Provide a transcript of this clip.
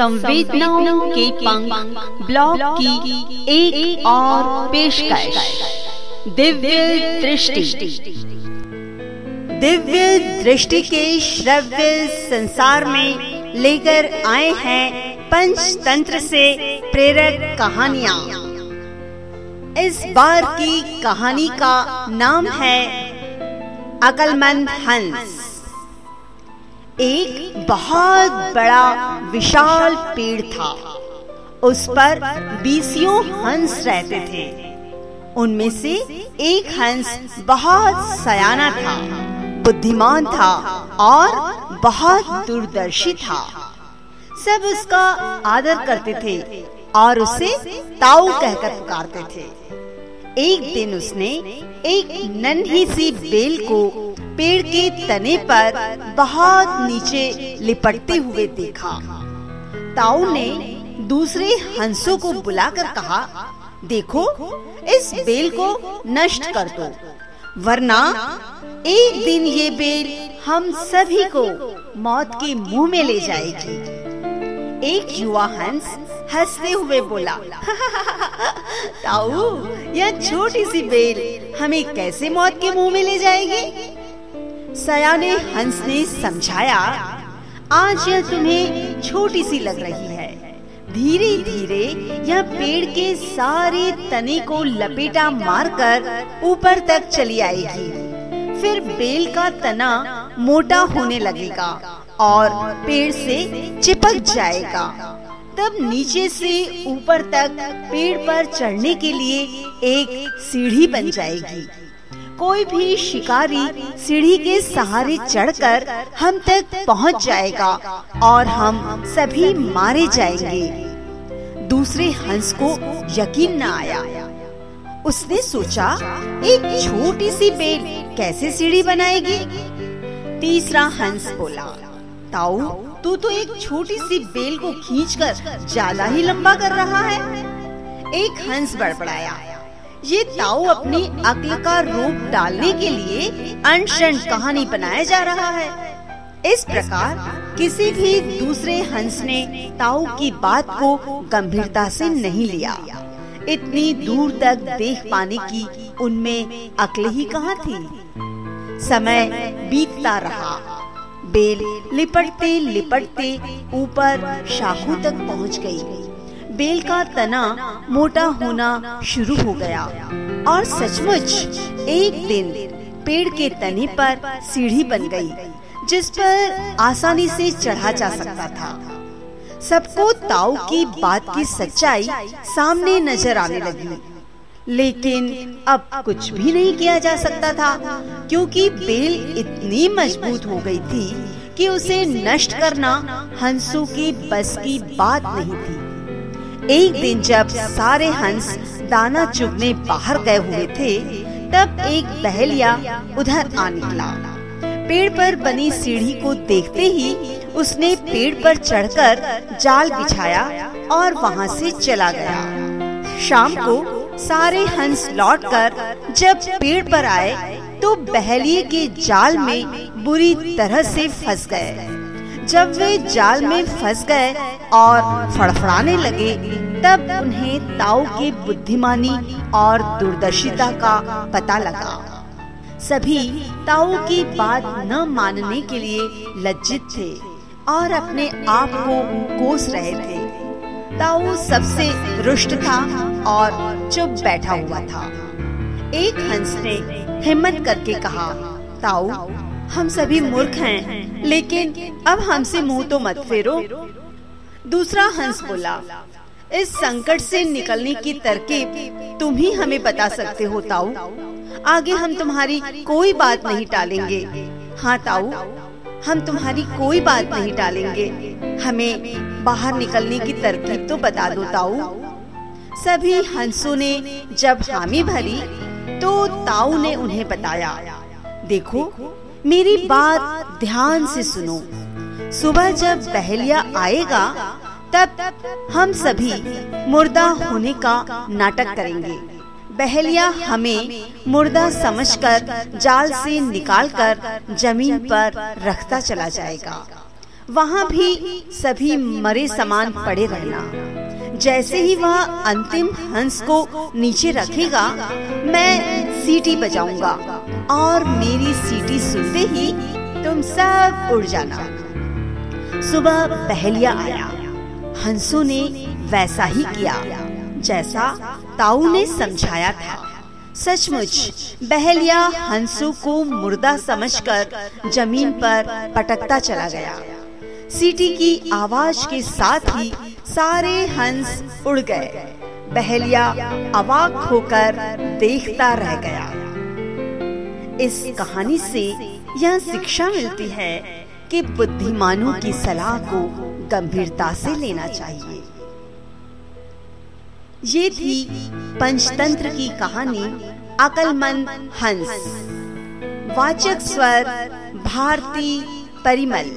संवेदनाओं के पंख ब्लॉग की एक, एक और पेशकश। दिव्य दृष्टि। दिव्य दृष्टि के श्रव्य संसार में लेकर आए हैं पंचतंत्र से प्रेरक कहानियाँ। इस बार की कहानी का नाम है अकलमंद हंस। एक बहुत बड़ा विशाल पेड़ था। उस पर बीसियों हंस रहते थे। उनमें से एक हंस बहुत सयाना था, बुद्धिमान था और बहुत दूरदर्शी था। सब उसका आदर करते थे और उसे ताऊ कहकर पुकारते थे। एक दिन उसने एक नन्ही सी बेल को पेड़ के तने पर बहुत नीचे लिपटते हुए देखा। ताऊ ने दूसरे हंसों को बुलाकर कहा, देखो, इस बेल को नष्ट कर दो, वरना एक दिन ये बेल हम सभी को मौत के मुँह में ले जाएगी। एक युवा हंस हँसते हुए बोला, ताऊ, यह छोटी सी बेल हमें कैसे मौत के मुँह में ले जाएगी? सयाने हंस ने समझाया, आज यह तुम्हें छोटी सी लग रही है। धीरे धीरे यह पेड़ के सारे तने को लपेटा मारकर ऊपर तक चली आएगी। फिर बेल का तना मोटा होने लगेगा और पेड़ से चिपक जाएगा। तब नीचे से ऊपर तक पेड़ पर चढ़ने के लिए एक सीढ़ी बन जाएगी। कोई भी शिकारी सीढ़ी के सहारे चढ़कर हम तक पहुँच जाएगा और हम सभी मारे जाएँगे। दूसरे हंस को यकीन न आया। उसने सोचा, एक छोटी सी बेल कैसे सीढ़ी बनाएगी? तीसरा हंस बोला, ताऊ, तू तो एक छोटी सी बेल को खींचकर ज़्यादा ही लंबा कर रहा है। एक हंस बड़बड़ाया ये ताऊ अपनी अक्ल का रूप डालने के लिए अनशन कहानी बनाया जा रहा है। इस प्रकार किसी भी दूसरे हंस ने ताऊ की बात को गंभीरता से नहीं लिया। इतनी दूर तक देख पाने की उनमें अक्ल ही कहाँ थी? समय बीतता रहा। बेल लिपटते लिपटते ऊपर शाखों तक पहुँच गई। बेल का तना मोटा होना शुरू हो गया। और सचमुच, एक दिन पेड़ के तने पर सीढ़ी बन गई, जिस पर आसानी से चढ़ा जा सकता था। सबको ताऊ की बात की सच्चाई सामने नज़र आने लगी। लेकिन अब कुछ भी नहीं किया जा सकता था, क्योंकि बेल इतनी मज़बूत हो गई थी कि उसे नष्ट करना हंसों की बस की बात नहीं थी। एक दिन जब सारे हंस दाना चुगने बाहर गए हुए थे, तब एक बहलिया उधर आ निकला। पेड़ पर बनी सीढ़ी को देखते ही उसने पेड़ पर चढ़कर जाल बिछाया और वहाँ से चला गया। शाम को सारे हंस लौटकर जब पेड़ पर आए तो बहलिए के जाल में बुरी तरह से फंस गए। जब वे जाल में फंस गए और फड़फड़ाने लगे, तब उन्हें ताऊ की बुद्धिमानी और दूरदर्शिता का पता लगा। सभी ताऊ की बात न मानने के लिए लज्जित थे और अपने आप को कोस रहे थे। ताऊ सबसे रुष्ट था और चुप बैठा हुआ था। एक हंस ने हिम्मत करके कहा, ताऊ हम सभी मूर्ख हैं, लेकिन अब हमसे मुँह तो मत फेरो। दूसरा हंस बोला, इस संकट से निकलने की तरकीब तुम ही हमें बता सकते हो, ताऊ। आगे हम तुम्हारी कोई बात नहीं टालेंगे। हाँ ताऊ, हम तुम्हारी कोई बात नहीं टालेंगे। हमें बाहर निकलने की तरकीब तो बता दो, ताऊ। सभी हंसों ने जब हामी भरी तो ताऊ ने उन्हें बताया, देखो मेरी बात ध्यान से सुनो। सुबह जब बहलिया आएगा, तब हम सभी मुर्दा होने का नाटक करेंगे। बहलिया हमें मुर्दा समझकर जाल से निकालकर ज़मीन पर रखता चला जाएगा। वहाँ भी सभी मरे समान पड़े रहना। जैसे ही वह अंतिम हंस को नीचे रखेगा, मैं सीटी बजाऊँगा। और मेरी सीटी सुनते ही तुम सब उड़ जाना। सुबह पहलिया आया। हंसों ने वैसा ही किया, जैसा ताऊ ने समझाया था। सचमुच, बहलिया हंसों को मुर्दा समझकर ज़मीन पर पटकता चला गया। सीटी की आवाज़ के साथ ही सारे हंस उड़ गए। बहलिया अवाक होकर देखता रह गया। इस कहानी से यह शिक्षा मिलती है कि बुद्धिमानों की सलाह को गंभीरता से लेना चाहिए। ये थी पंचतंत्र की कहानी, अकलमंद हंस। वाचक स्वर, भारती परिमल।